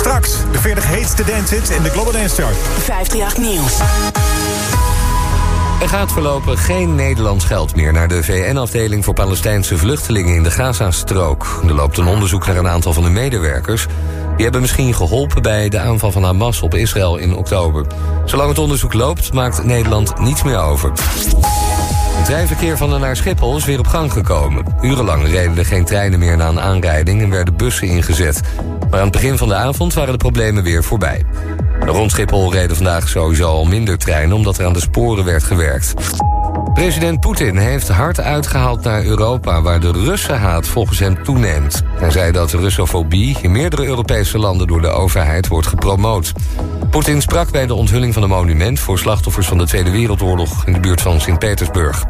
Straks de 40 heetste dances in de Global Dance Chart. 538 Nieuws. Er gaat voorlopig geen Nederlands geld meer naar de VN-afdeling voor Palestijnse vluchtelingen in de Gazastrook. Er loopt een onderzoek naar een aantal van de medewerkers. Die hebben misschien geholpen bij de aanval van Hamas op Israël in oktober. Zolang het onderzoek loopt, maakt Nederland niets meer over. Het treinverkeer van en naar Schiphol is weer op gang gekomen. Urenlang reden er geen treinen meer na een aanrijding en werden bussen ingezet. Maar aan het begin van de avond waren de problemen weer voorbij. Rond Schiphol reden vandaag sowieso al minder treinen... omdat er aan de sporen werd gewerkt. President Poetin heeft hard uitgehaald naar Europa... waar de Russenhaat volgens hem toeneemt. Hij zei dat Russofobie in meerdere Europese landen... door de overheid wordt gepromoot. Poetin sprak bij de onthulling van een monument... voor slachtoffers van de Tweede Wereldoorlog... in de buurt van Sint-Petersburg.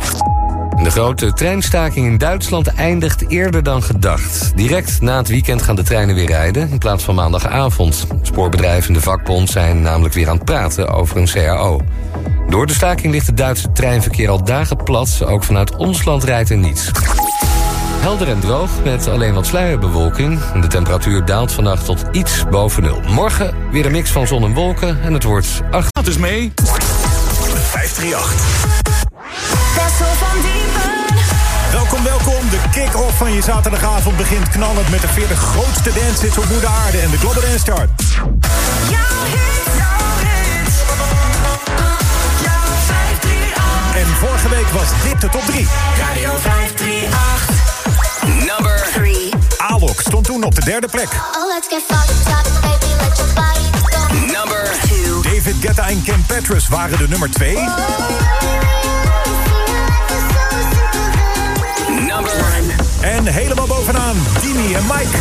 De grote treinstaking in Duitsland eindigt eerder dan gedacht. Direct na het weekend gaan de treinen weer rijden in plaats van maandagavond. Spoorbedrijven en de vakbond zijn namelijk weer aan het praten over een CAO. Door de staking ligt het Duitse treinverkeer al dagen plat. Ook vanuit ons land rijdt er niets. Helder en droog met alleen wat sluierbewolking. De temperatuur daalt vannacht tot iets boven nul. Morgen weer een mix van zon en wolken en het wordt 8. Gaat dus mee. 538. De kick-off van je zaterdagavond begint knallend met de 40 grootste dancehits op moeder aarde en de Global Dance Chart. En vorige week was dit de top 3. Radio 538. Number 3. Alok stond toen op de derde plek. Oh, let's get fucked up, baby, let your body go. Number 2. David Guetta en Kim Petras waren de nummer 2. Number 1. En helemaal bovenaan, Dini en Mike.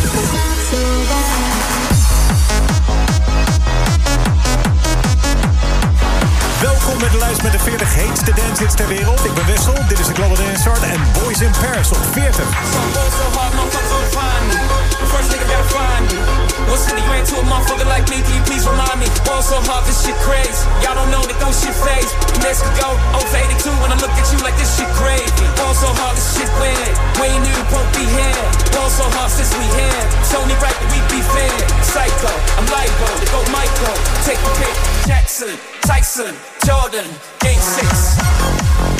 Welkom met de lijst met de 40 heetste dancehits ter wereld. Ik ben Wessel, dit is de Global Dance Chart en Boys in Paris op 40. First nigga gotta find me. What city you ain't to a motherfucker like me? Can you please remind me? Ball so hard, this shit crazy. Y'all don't know that those shit phase. Next could go 0 for 82 when I look at you like this shit crazy. Ball so hard, this shit weird. We ain't even to be here. Ball so hard since we here. It's only right that we be fair. Psycho, I'm libo, to go Michael. Take the pick. Jackson, Tyson, Jordan, Game 6.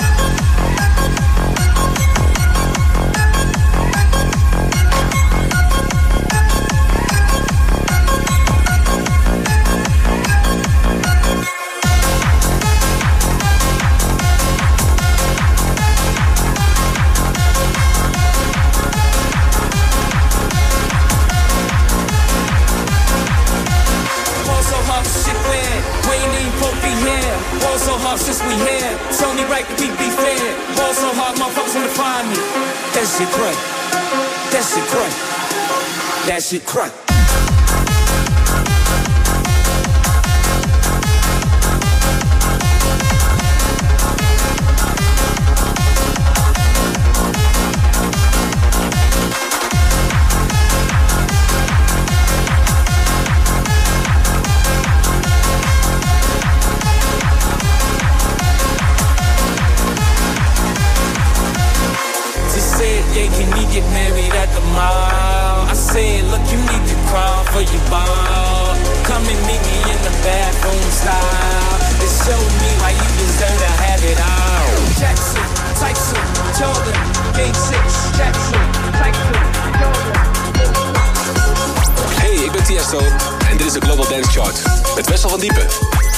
Ball so hard since we here. It's only right that we be fair. Ball so hard, motherfuckers wanna find me. That shit crack. That shit crack. That shit crack. Married at the mall? I said, look, you need to crawl for your ball. Come and meet me in the bathroom style. And show me why you deserve to have it all. Jackson, Tyson, Jordan, Game 6, Jackson, Tyson, Jordan. Hey, ik ben Tiesto en dit is de Global Dance Chart. Met Wessel van Diepen.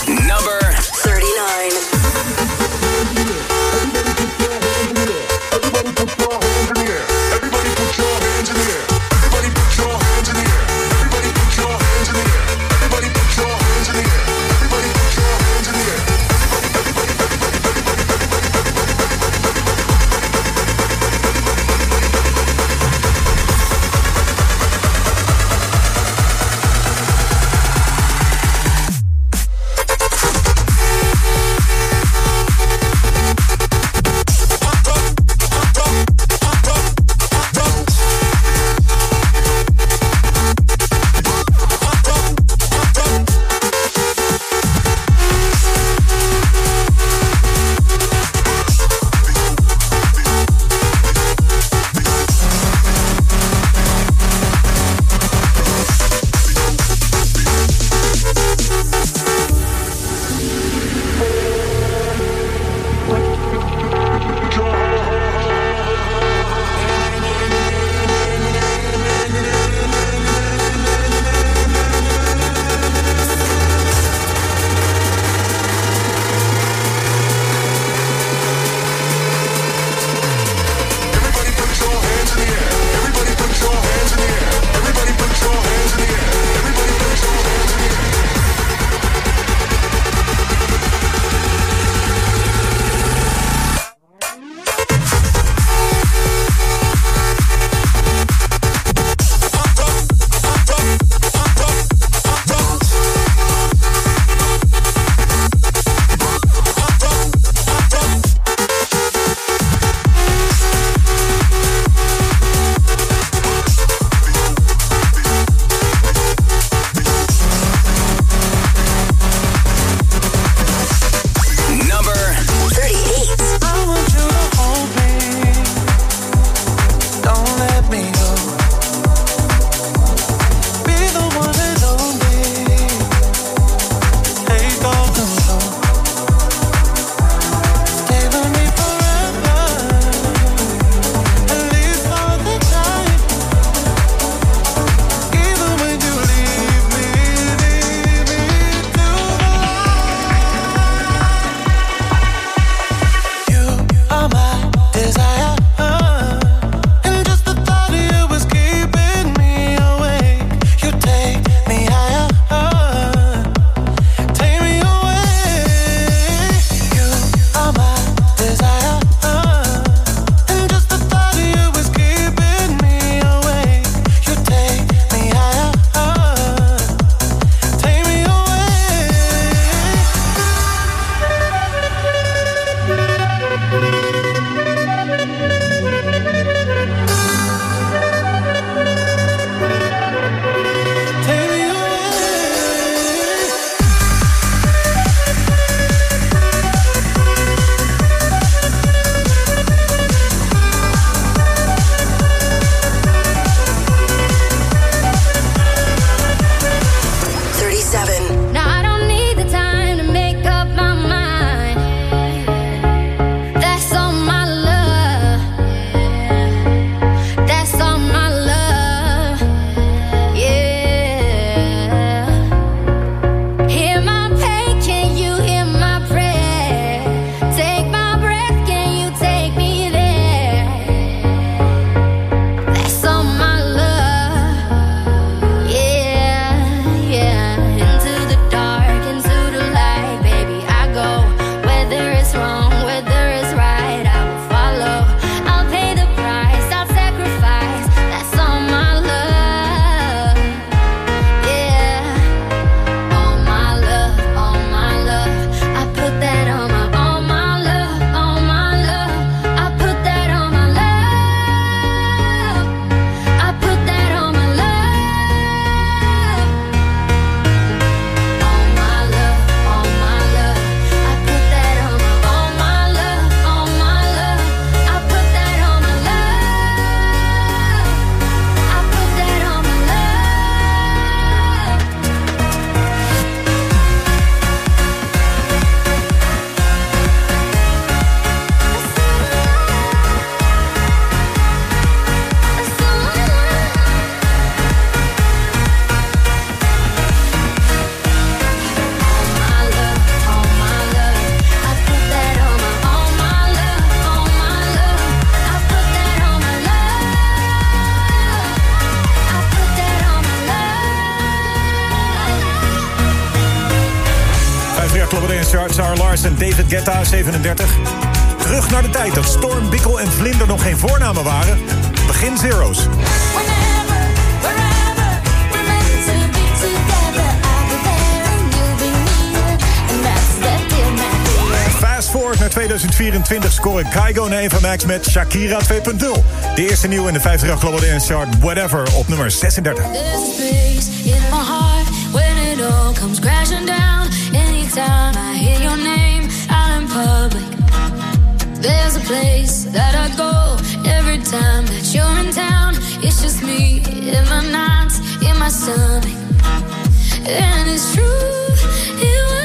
Number 39. Florian Sarah Lars en David Guetta, 37. Terug naar de tijd dat Storm, Bikkel en Vlinder nog geen voornamen waren. Begin Zero's. Fast forward naar 2024 scoren Kaigo en Eva Max met Shakira 2.0. De eerste nieuw in de 50 Global Dance Chart Whatever op nummer 36. time I hear your name out in public. There's a place that I go every time that you're in town. It's just me in my nights, in my stomach. And it's true, it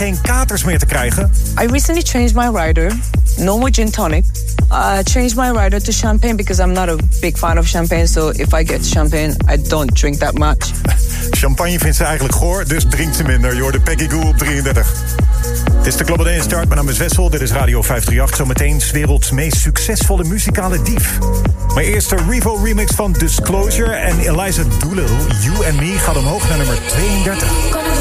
geen katers meer te krijgen? I recently changed my rider. No more gin tonic. I changed my rider to champagne because I'm not a big fan of champagne. So if I get champagne, I don't drink that much. Champagne vindt ze eigenlijk goor, dus drinkt ze minder. Je De Peggy Goo op 33. Dit is de Global Dance Start. Mijn naam is Wessel. Dit is Radio 538. Zometeen werelds meest succesvolle muzikale dief. Mijn eerste Revo remix van Disclosure en Eliza Doolittle. You and Me gaat omhoog naar nummer 32.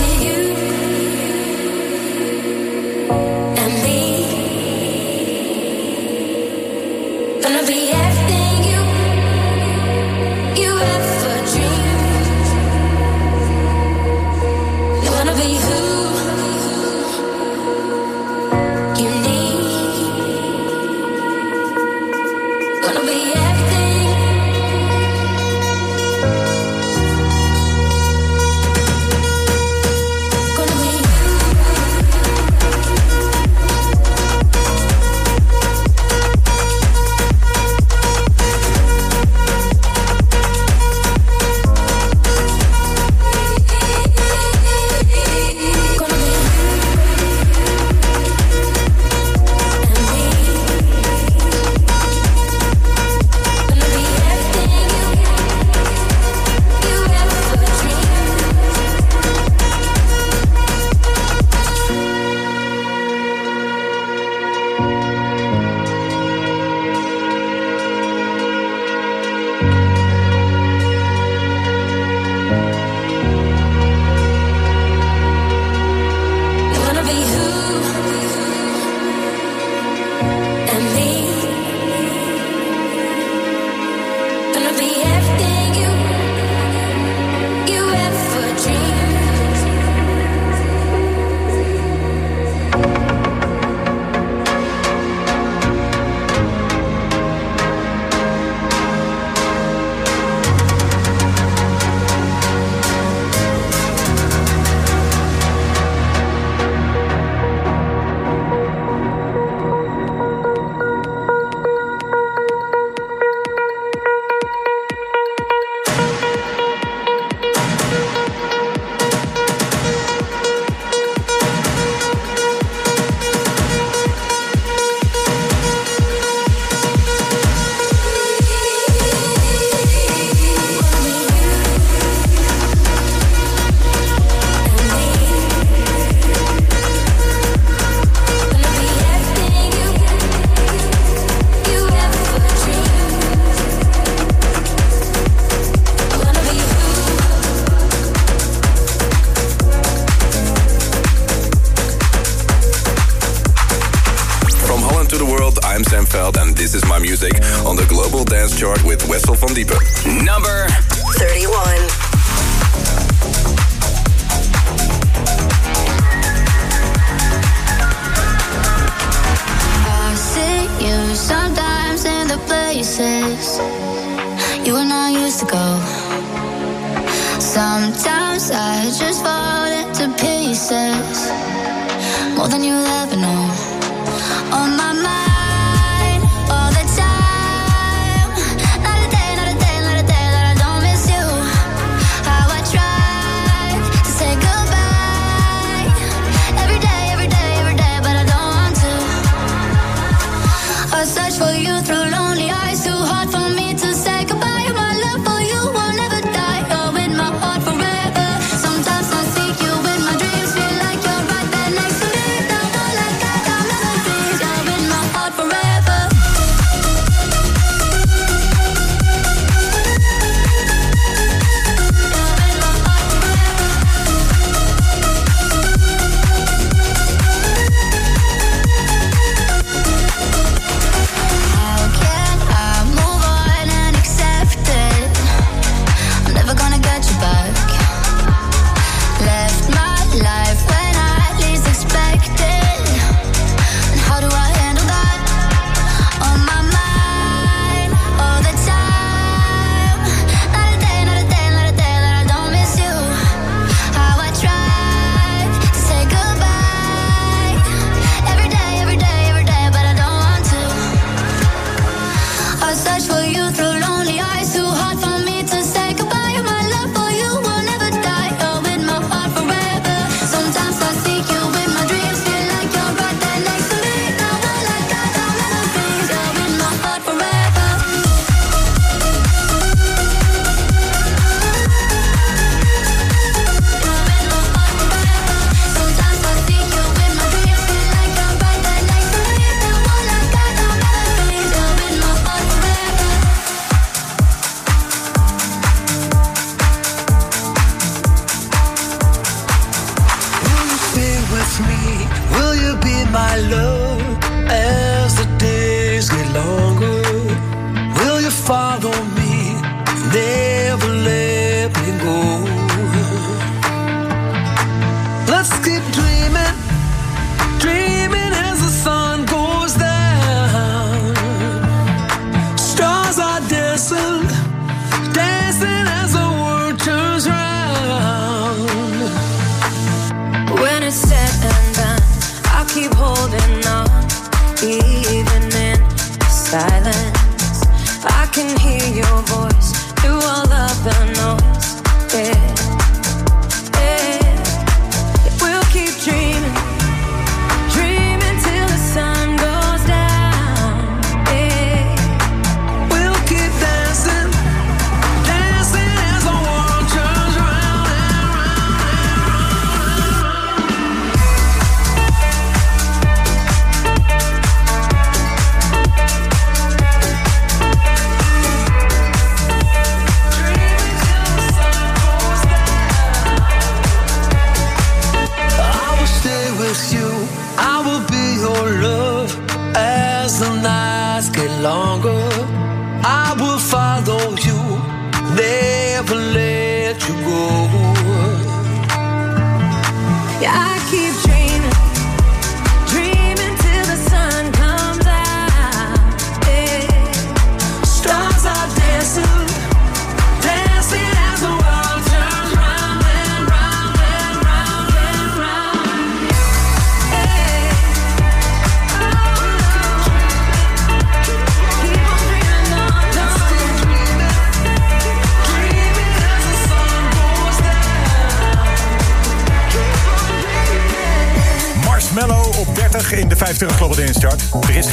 us.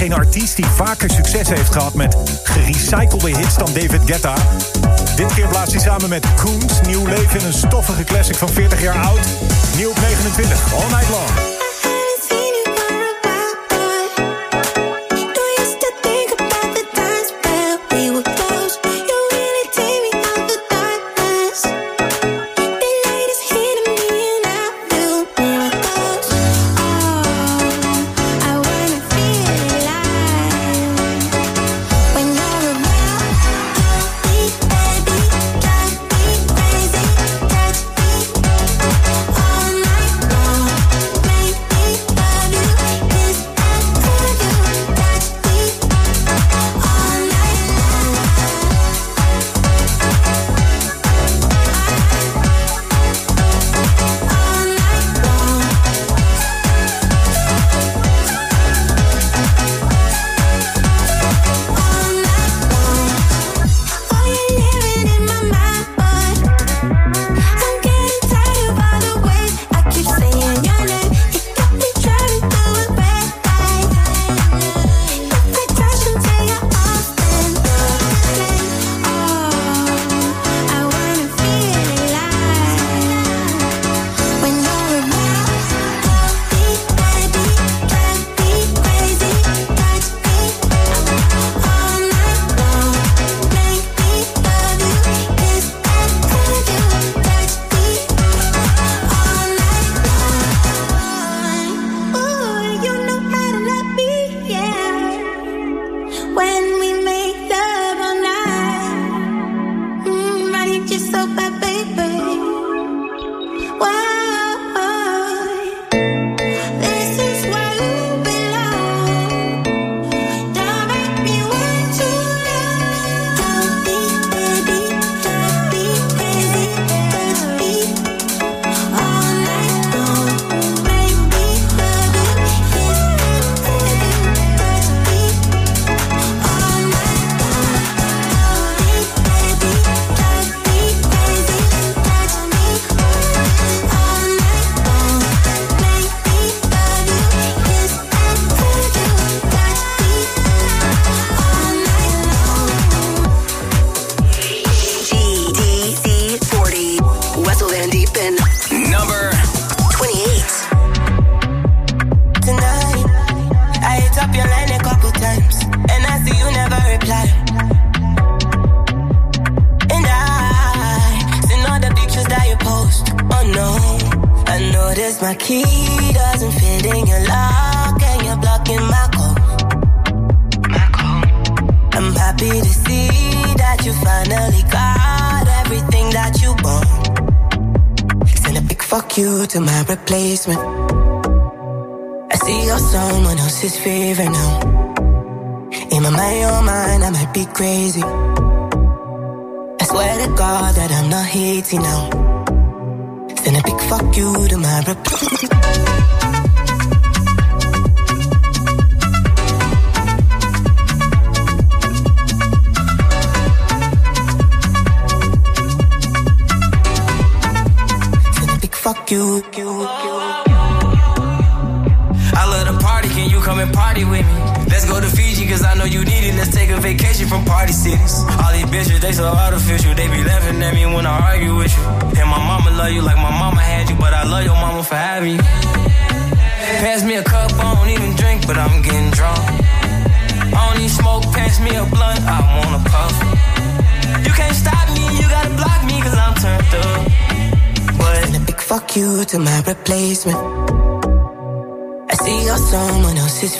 Een artiest die vaker succes heeft gehad met gerecyclede hits dan David Guetta. Dit keer blaast hij samen met Koens nieuw leven in een stoffige classic van 40 jaar oud. Nieuw op 29, all night long.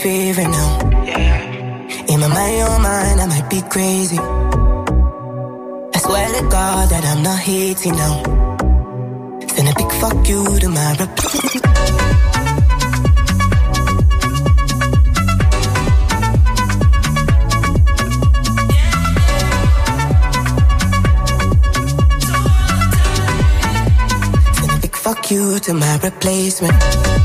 this now. In my mind, your mind, I might be crazy. I swear to God that I'm not hating now. Send a big fuck you to my rep. you to my replacement.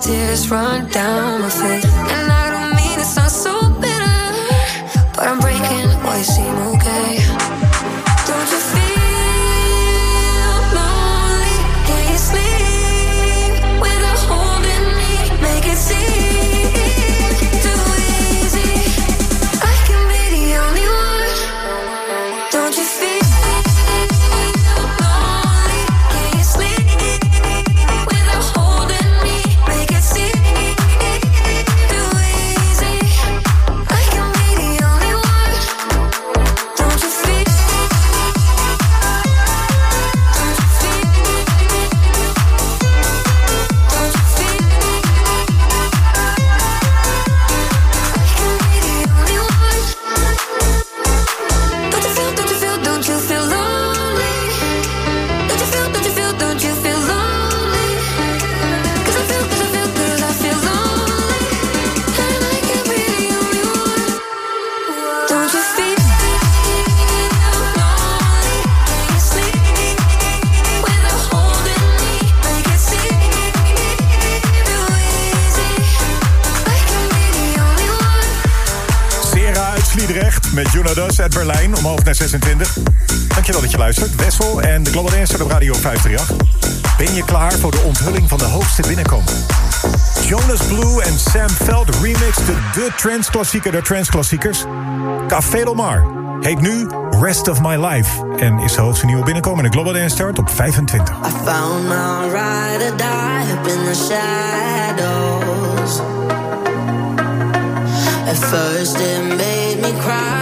tears run down my face. And I don't mean it sounds so bitter, but I'm breaking Why way she moves. De Global Dancer op Radio 538. Ben je klaar voor de onthulling van de hoogste binnenkomer? Jonas Blue en Sam Veld remixten de de der transklassiekers. Café Del Mar heet nu Rest of My Life... en is de hoogste nieuwe binnenkomen in de Global Dance start op 25. I found my ride or die in the shadows At first it made me cry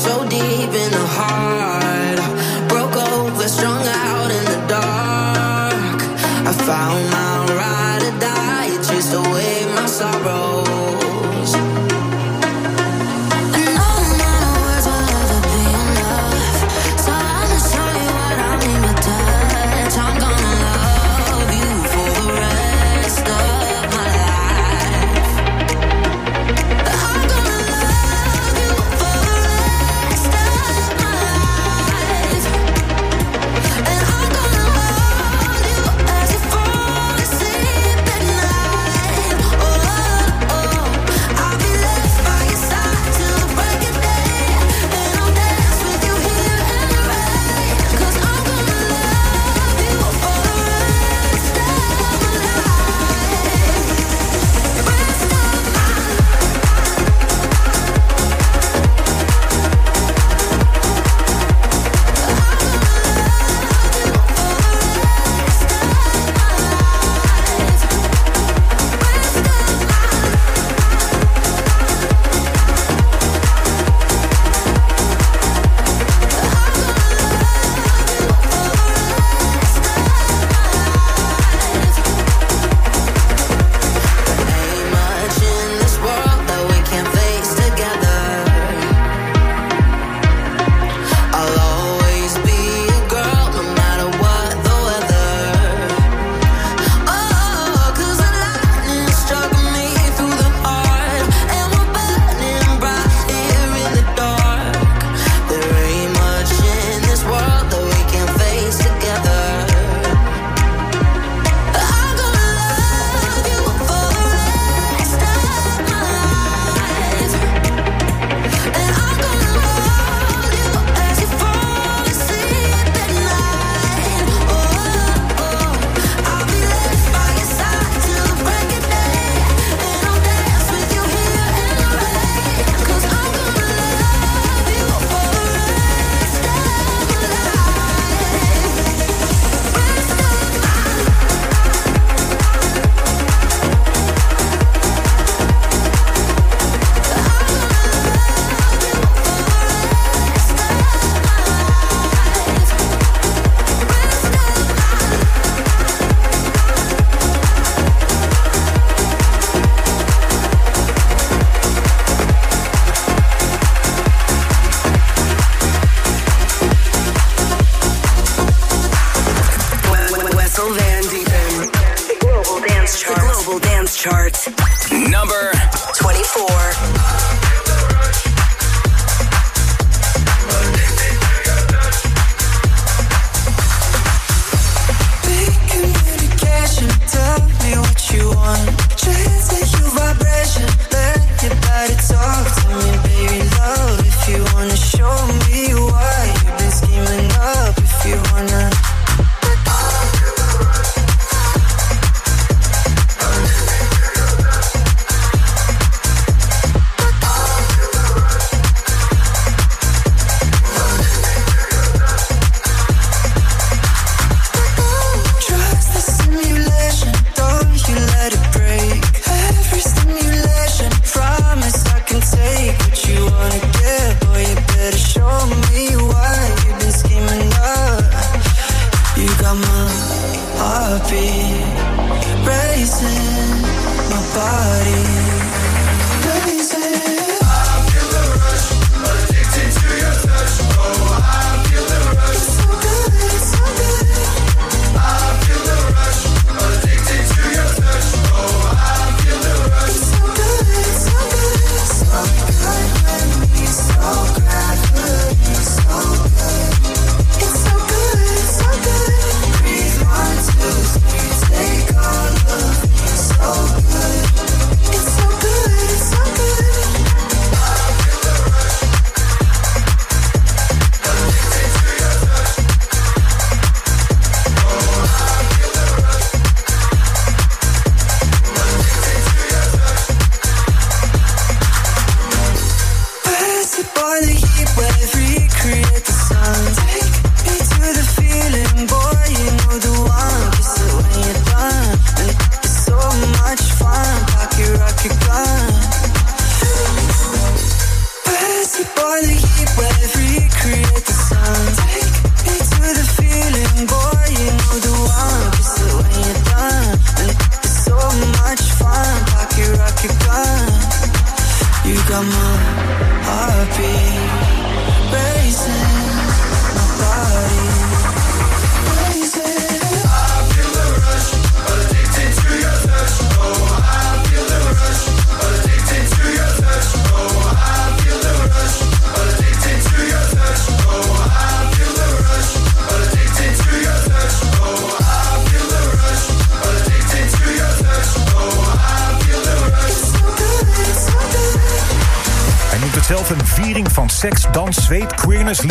so deep in the heart. Broke strung out in the dark. I found my ride or die, chased away my sorrow.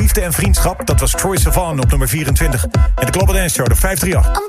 Liefde en Vriendschap. Dat was Troy Sivan op nummer 24. En de Global Dance Show, de 538.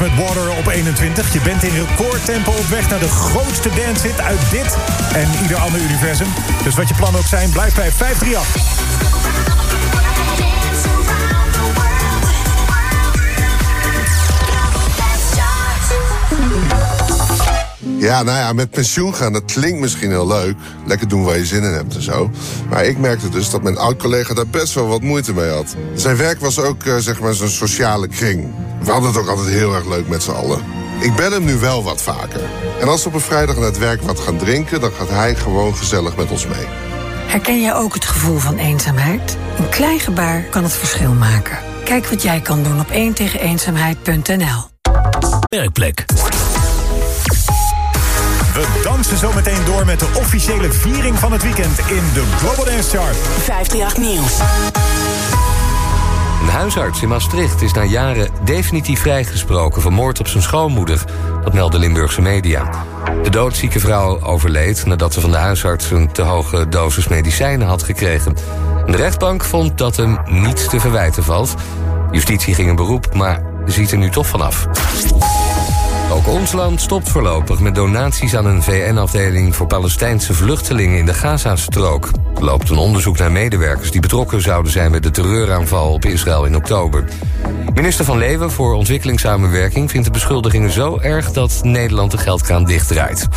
Met Water op 21. Je bent in recordtempo op weg naar de grootste dancehit uit dit en ieder ander universum. Dus wat je plannen ook zijn, blijf bij 538. Ja, nou ja, met pensioen gaan, dat klinkt misschien heel leuk. Lekker doen waar je zin in hebt en zo. Maar ik merkte dus dat mijn oud-collega daar best wel wat moeite mee had. Zijn werk was ook, eh, zeg maar, zo'n sociale kring. We hadden het ook altijd heel erg leuk met z'n allen. Ik bel hem nu wel wat vaker. En als we op een vrijdag na het werk wat gaan drinken... dan gaat hij gewoon gezellig met ons mee. Herken jij ook het gevoel van eenzaamheid? Een klein gebaar kan het verschil maken. Kijk wat jij kan doen op 1 tegen eenzaamheid.nl. Werkplek. We dansen zo meteen door met de officiële viering van het weekend in de Global Dance Chart. 538 Nieuws. Een huisarts in Maastricht is na jaren definitief vrijgesproken... van moord op zijn schoonmoeder. Dat melden Limburgse media. De doodzieke vrouw overleed nadat ze van de huisarts... een te hoge dosis medicijnen had gekregen. De rechtbank vond dat hem niets te verwijten valt. Justitie ging een beroep, maar ziet er nu toch vanaf. Ook ons land stopt voorlopig met donaties aan een VN-afdeling voor Palestijnse vluchtelingen in de Gazastrook. Er loopt een onderzoek naar medewerkers die betrokken zouden zijn bij de terreuraanval op Israël in oktober. Minister van Leeuwen voor ontwikkelingssamenwerking vindt de beschuldigingen zo erg dat Nederland de geldkraan dichtdraait.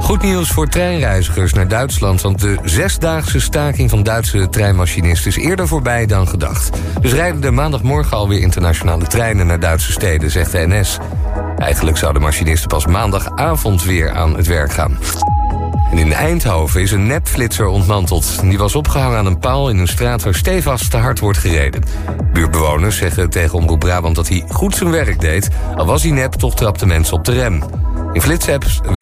Goed nieuws voor treinreizigers naar Duitsland, want de zesdaagse staking van Duitse treinmachinisten is eerder voorbij dan gedacht. Dus rijden er maandagmorgen alweer internationale treinen naar Duitse steden, zegt de NS. Eigenlijk zouden machinisten pas maandagavond weer aan het werk gaan. En in Eindhoven is een nepflitser ontmanteld. Die was opgehangen aan een paal in een straat waar stevast te hard wordt gereden. Buurtbewoners zeggen tegen Omroep Brabant dat hij goed zijn werk deed. Al was hij nep, toch trapte mensen op de rem. In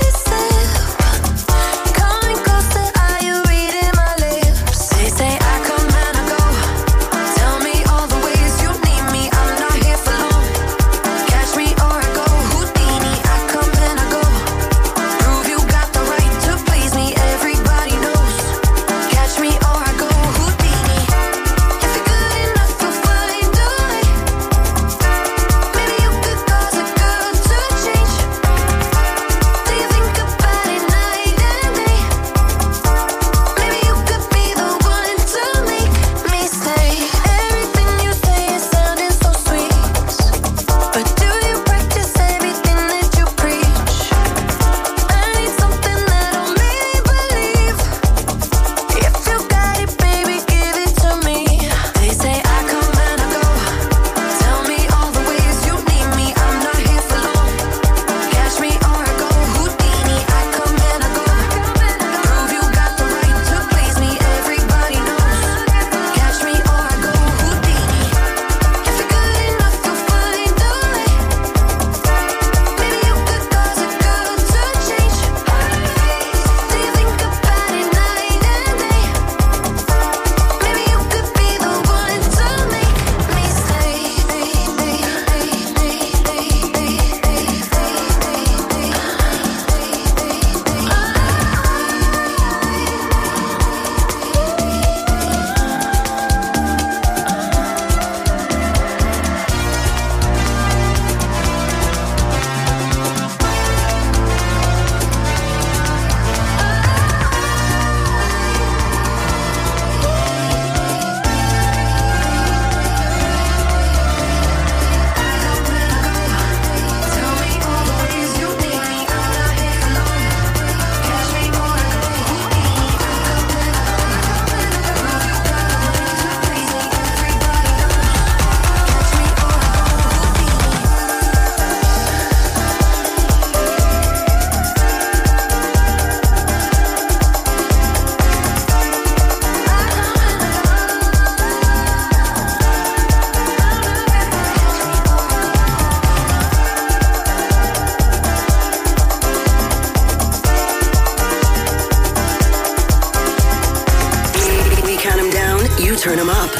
turn them up.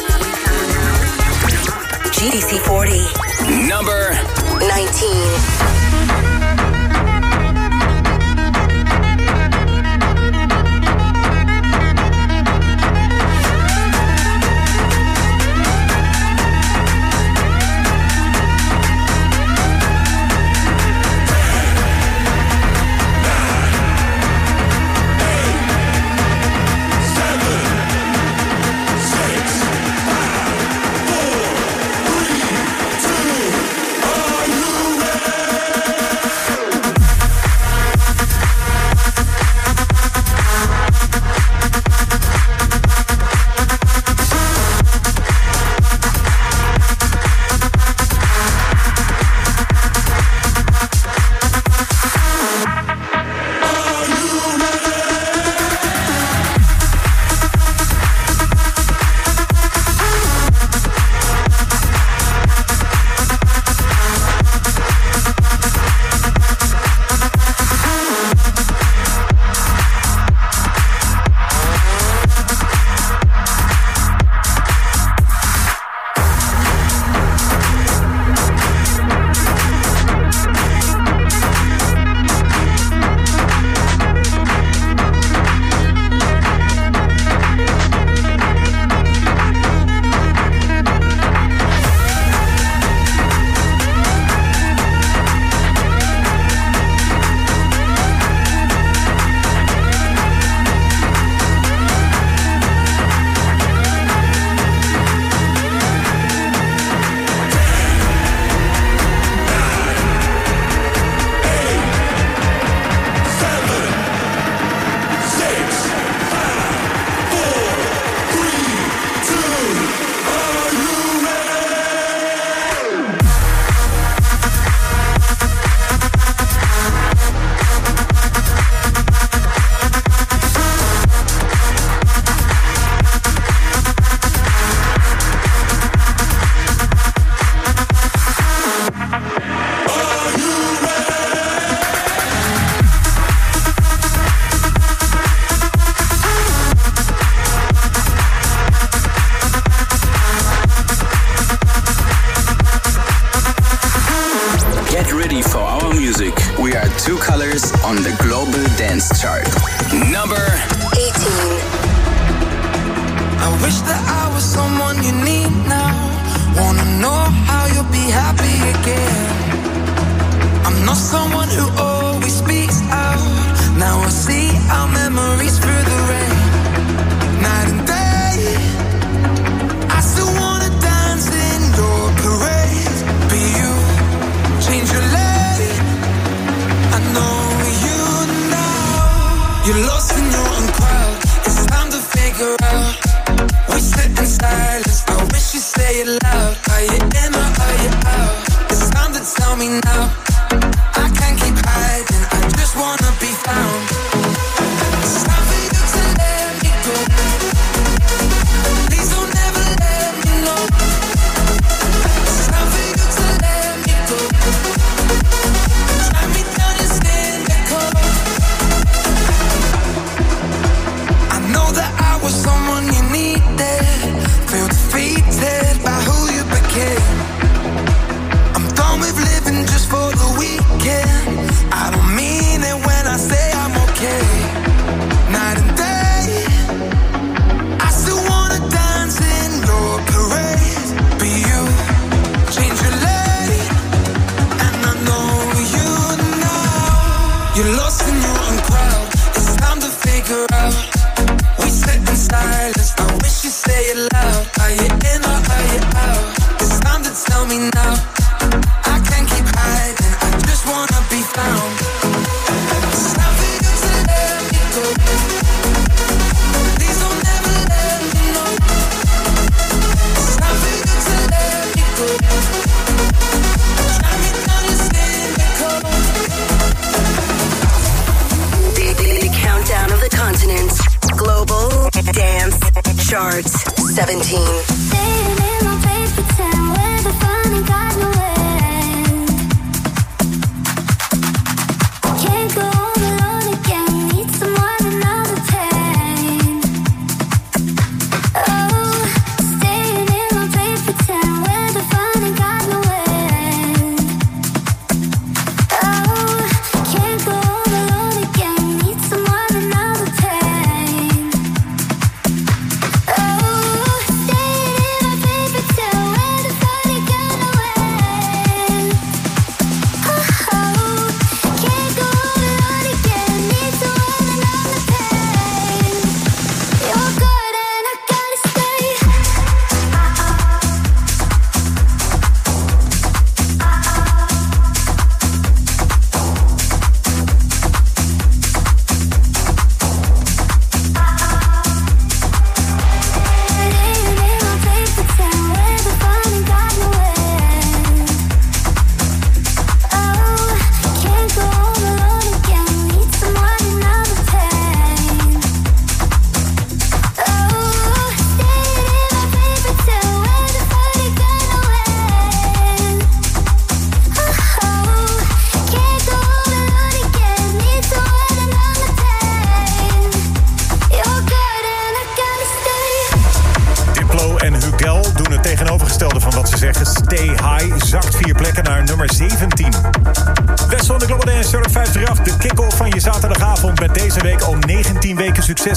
GDC 40. Number 19.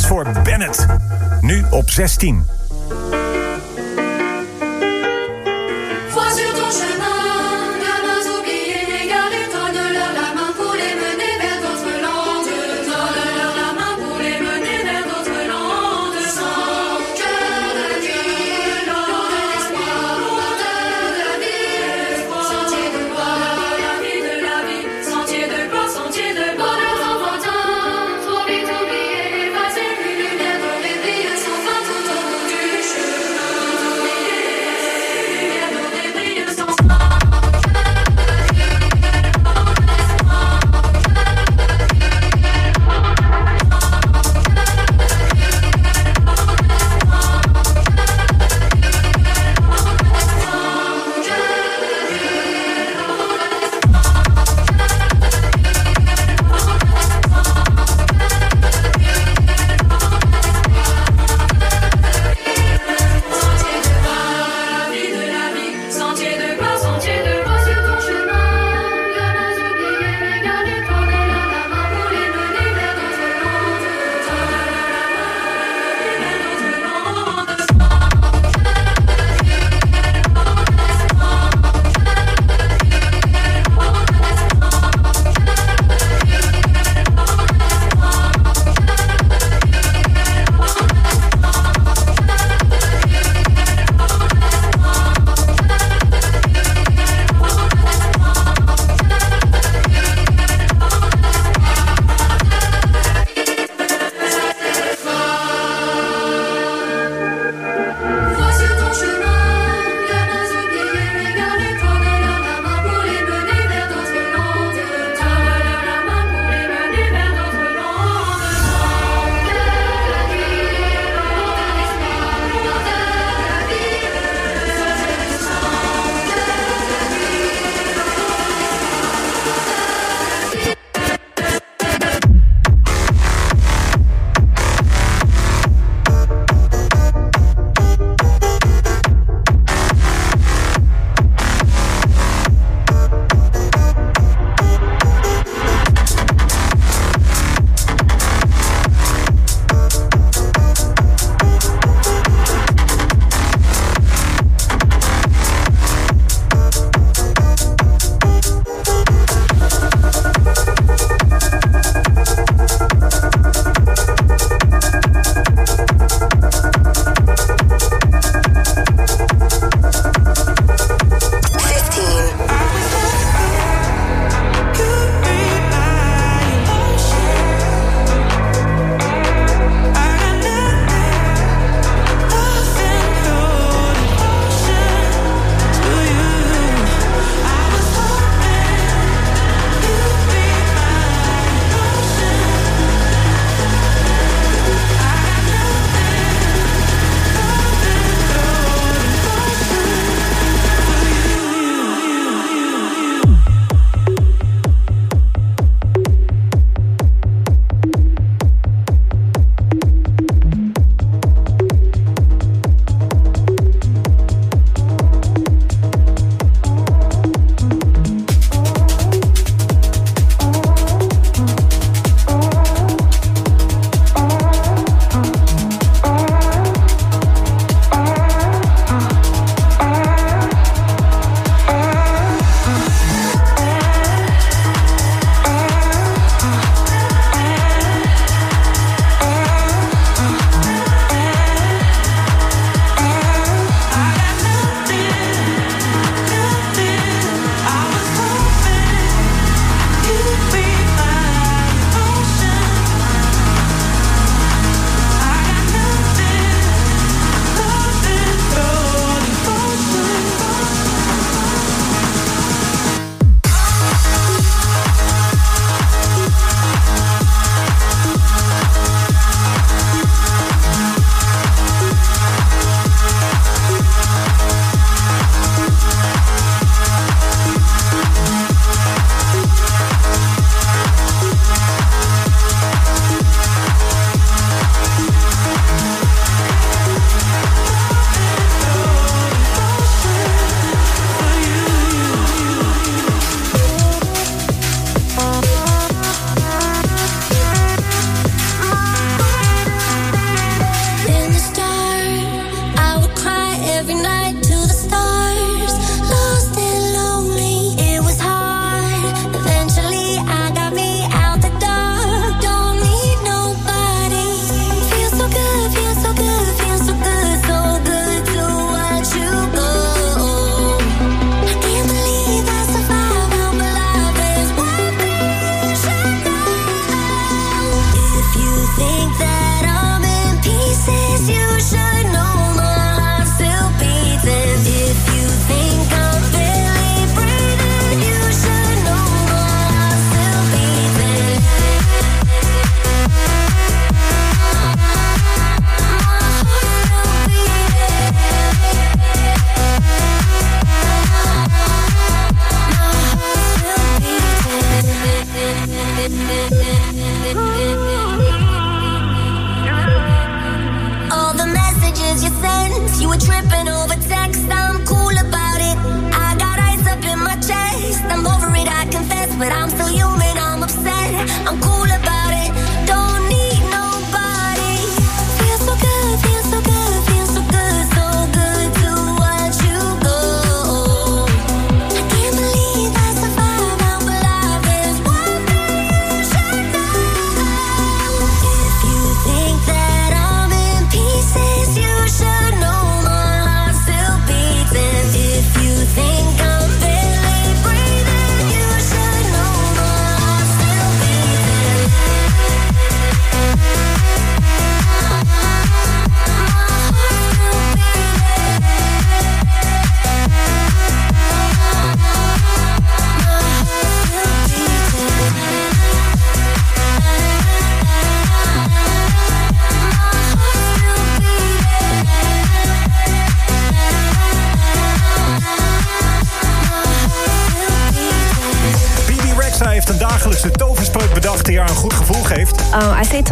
Voor Bennett. Nu op 16.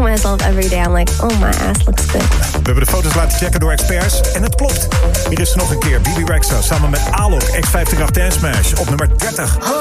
myself every day. I'm like, oh, my ass looks good. We hebben de foto's laten checken door experts en het klopt. Hier is nog een keer Bibi Rexa samen met Alok, X58 Dance Smash op nummer 30.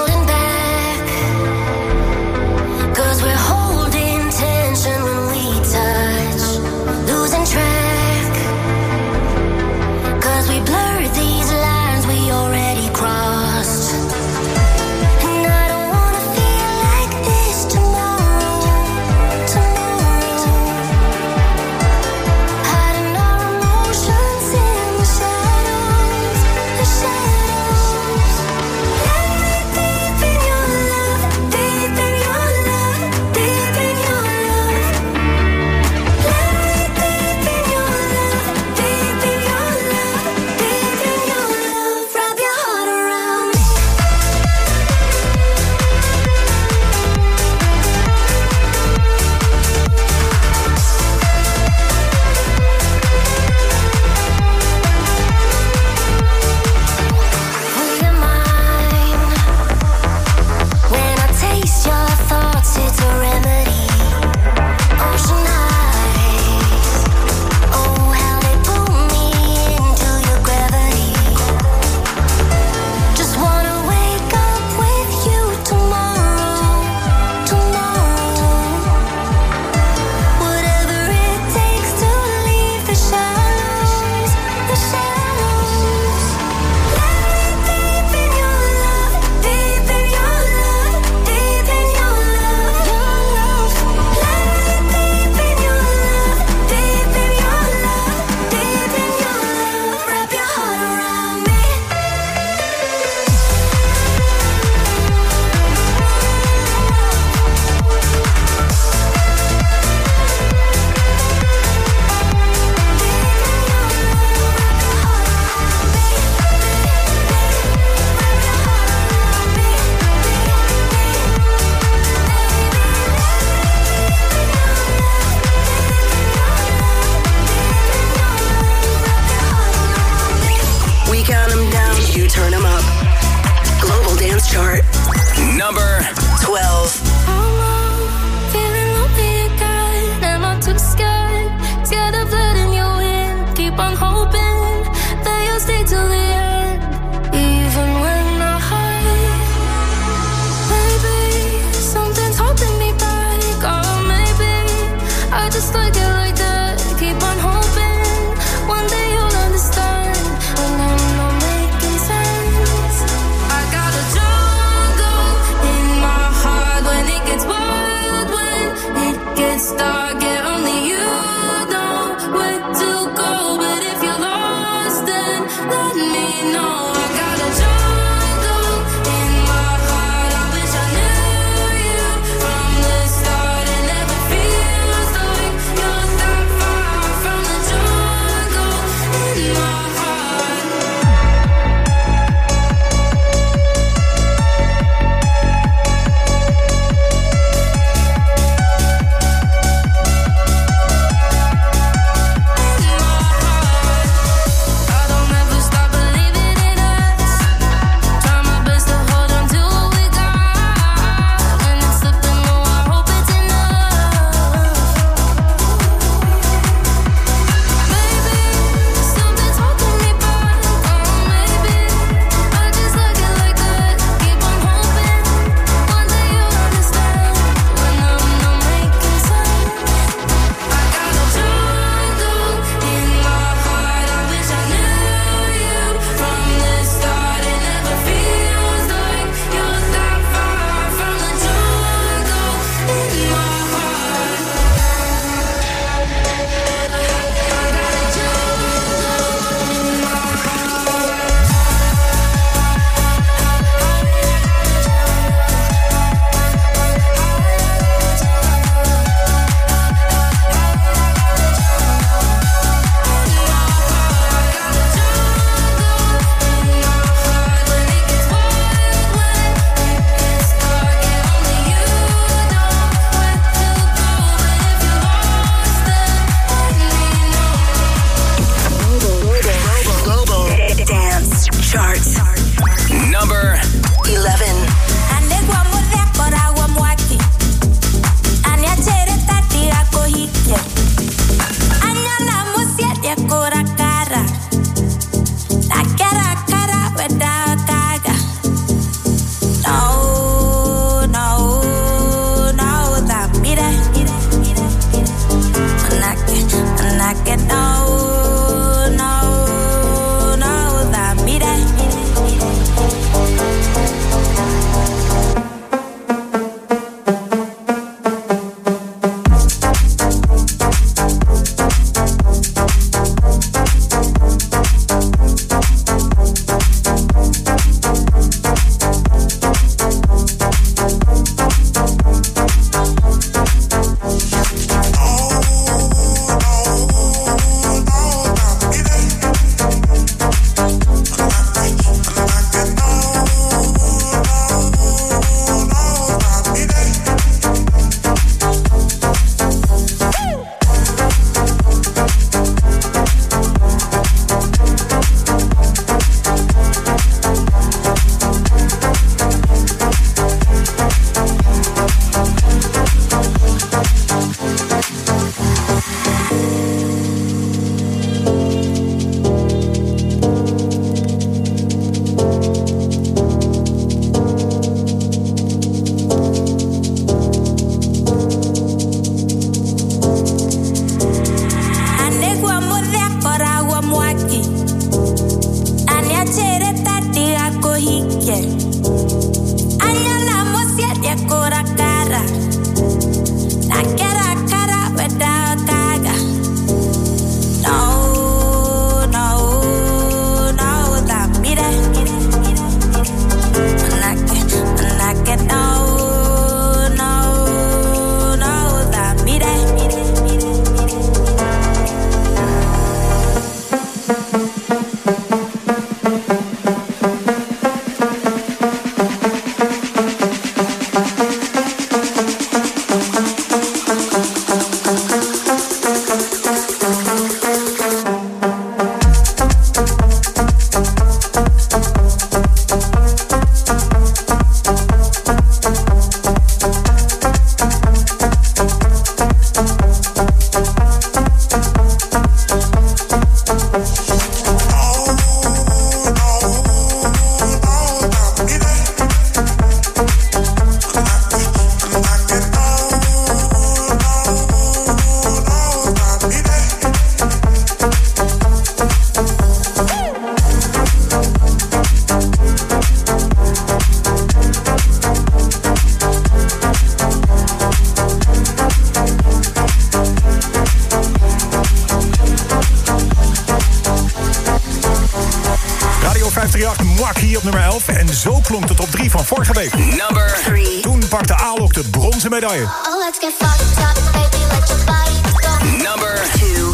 bronzen medaille. Oh,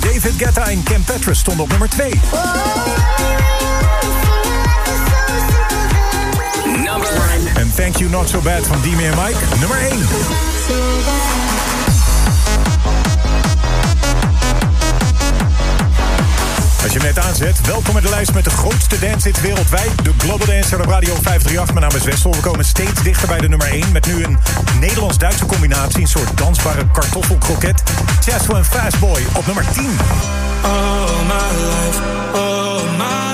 2. David Guetta en Ken Petrus stonden op nummer 2. En Thank You Not So Bad van Dimi en Mike, nummer 1. Als je net aanzet, welkom in de lijst met de grootste dancehits wereldwijd. De Global Dancer op Radio 538. Mijn naam is Wessel. We komen steeds dichter bij de nummer 1. Met nu een Nederlands-Duitse combinatie. Een soort dansbare kartoffelkroket. Chesto en Fastboy op nummer 10. All my life, my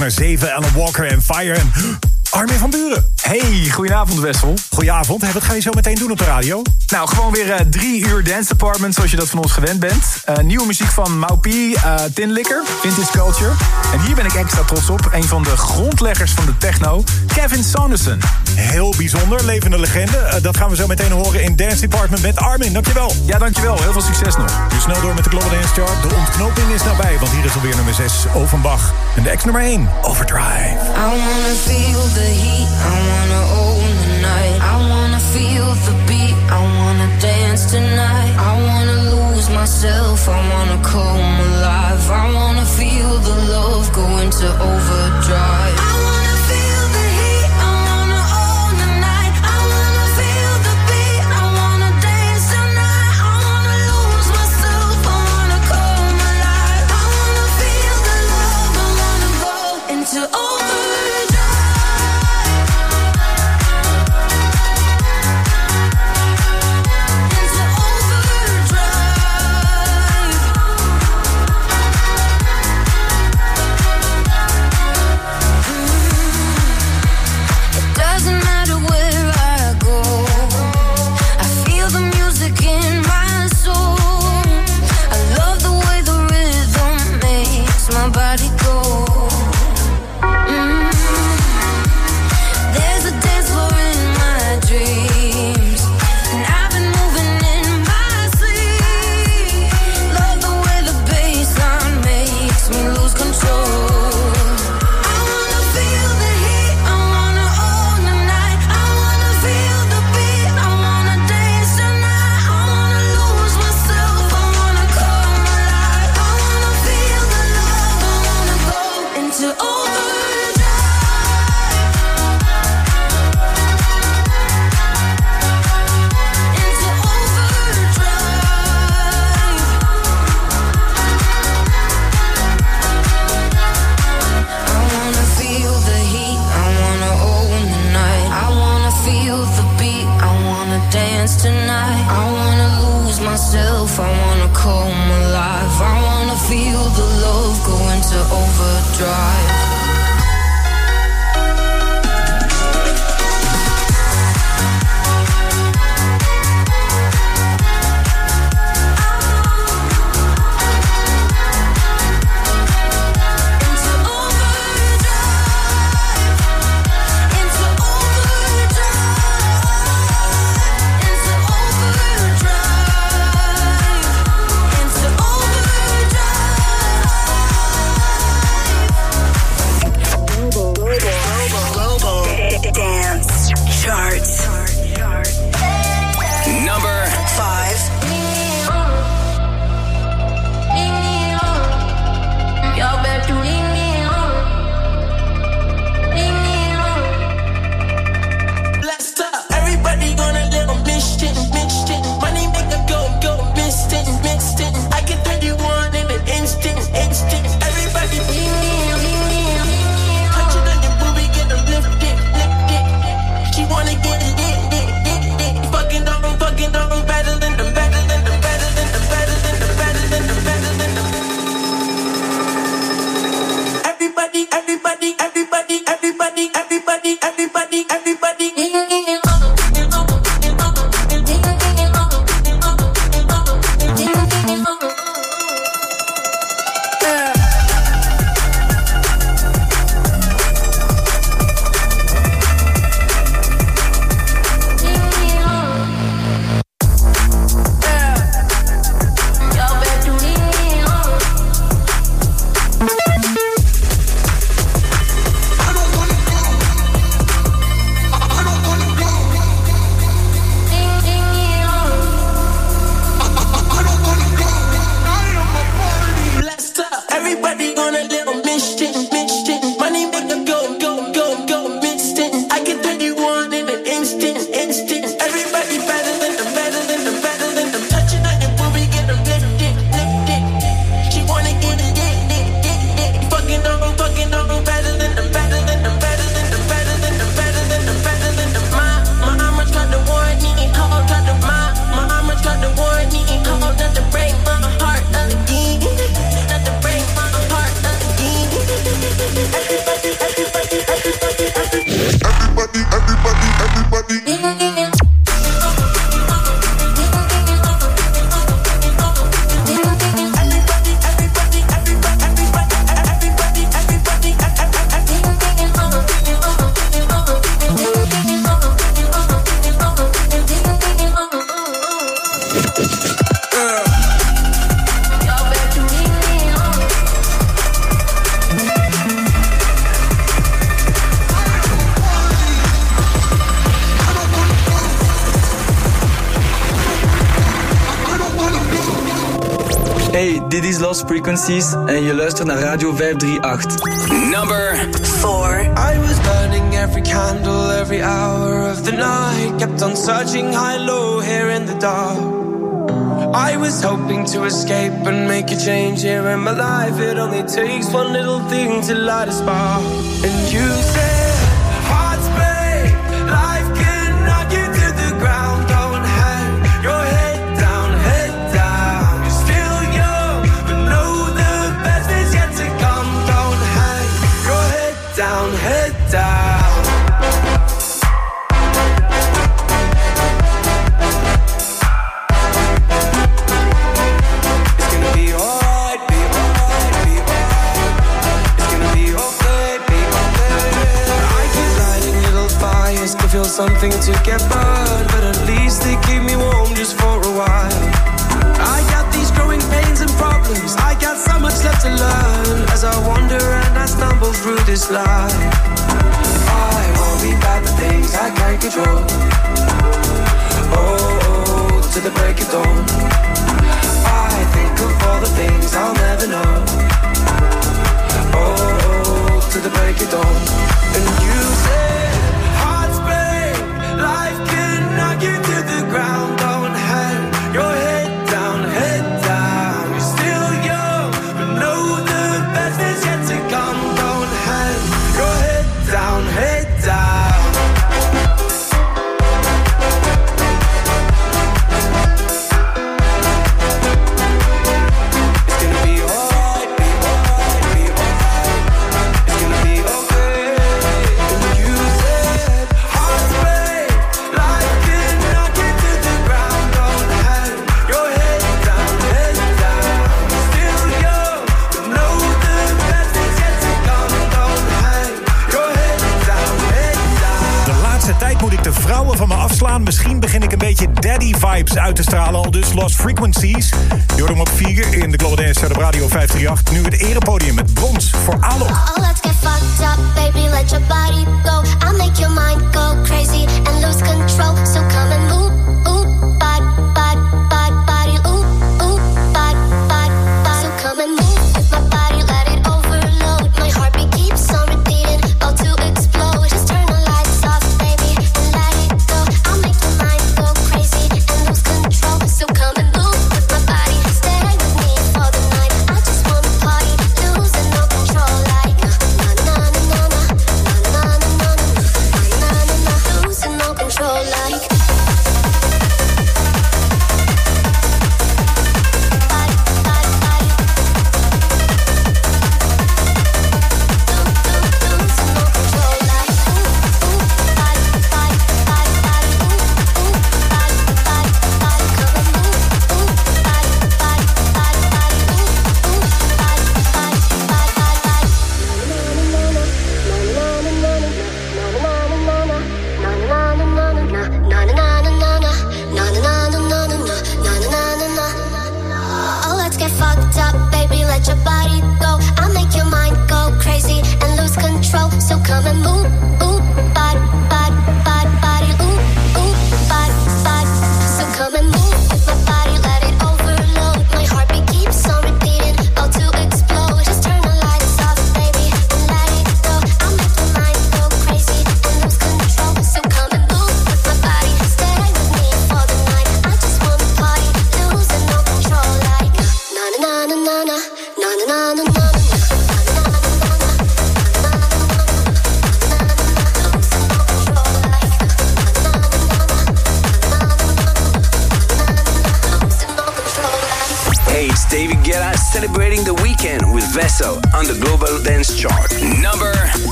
naar 7. Alan Walker en Fire. En Goedenavond, Wessel. Goedenavond. Wat gaan je zo meteen doen op de radio? Nou, gewoon weer uh, drie uur Dance Department, zoals je dat van ons gewend bent. Eh, nieuwe muziek van Maupi, uh, eh, Tinlicker, Vintage Culture. En hier ben ik extra trots op. Een van de grondleggers van de techno, Kevin Saunderson. Heel bijzonder, levende legende. dat gaan we zo meteen horen in Dance Department met Armin. Dankjewel. Ja, dankjewel. Heel veel succes nog. Dus snel door met de Global Dance Chart. De ontknoping is nabij, want hier is alweer nummer 6, Ovenbach. En de ex nummer 1, Overdrive. I wanna feel the heat, I wanna feel the beat. I wanna dance tonight. I wanna lose myself. I wanna come alive. I wanna feel the love go into overdrive. Frequencies en je luistert naar Radio 538. Number 4. I was burning every candle every hour of the night. Kept on searching high, low, here in the dark. I was hoping to escape and make a change here in my life. It only takes one little thing to light a spark. And you said, something to get burned, but at least they keep me warm just for a while. I got these growing pains and problems. I got much left to learn as I wander and I stumble through this life. I worry about the things I can't control. Oh, oh, to the break of dawn. I think of all the things I'll never know. Oh, to the break of dawn. And you said, hearts break, life daddy vibes uit te stralen. Al dus Lost Frequencies. Je hoort hem op 4 in de Global Dance op Radio 538. Nu het erepodium met brons voor Alok. Oh, let's get fucked up, baby. Let your body go. I'll make your mind go crazy and lose control. So come and move,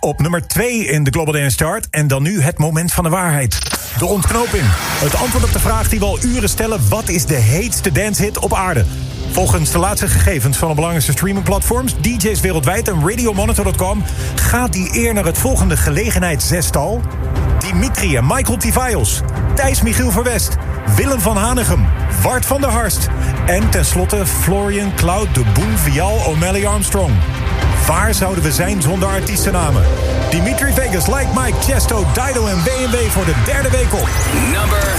Op nummer 2 in de Global Dance Chart. En dan nu het moment van de waarheid. De ontknoping. Het antwoord op de vraag die we al uren stellen... wat is de heetste dancehit op aarde? Volgens de laatste gegevens van de belangrijkste streamingplatforms... DJ's wereldwijd en Radiomonitor.com... gaat die eer naar het volgende gelegenheidszestal... Dimitri en Michael Tivaios, Thijs Michiel Verwest, Willem van Hanegem, Wart van der Harst... en tenslotte Florian Cloud de Boon Vial O'Malley Armstrong. Waar zouden we zijn zonder artiestennamen? Dimitri Vegas, Like Mike, Chesto, Dido en BMW voor de derde week op. Number 1.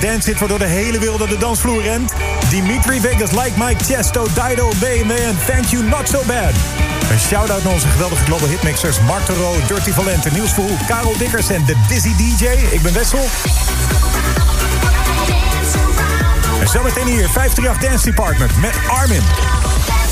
De dance hit waardoor de hele wereld op de dansvloer rent. Dimitri Vegas, Like Mike, Chesto, Dido, BMW en Thank You Not So Bad. Een shout-out naar onze geweldige global hitmixers Mark Dirty Valente, Niels Verhoek, Karel Dikkers en de Dizzy DJ. Ik ben Wessel. En zometeen hier 538 Dance Department met Armin.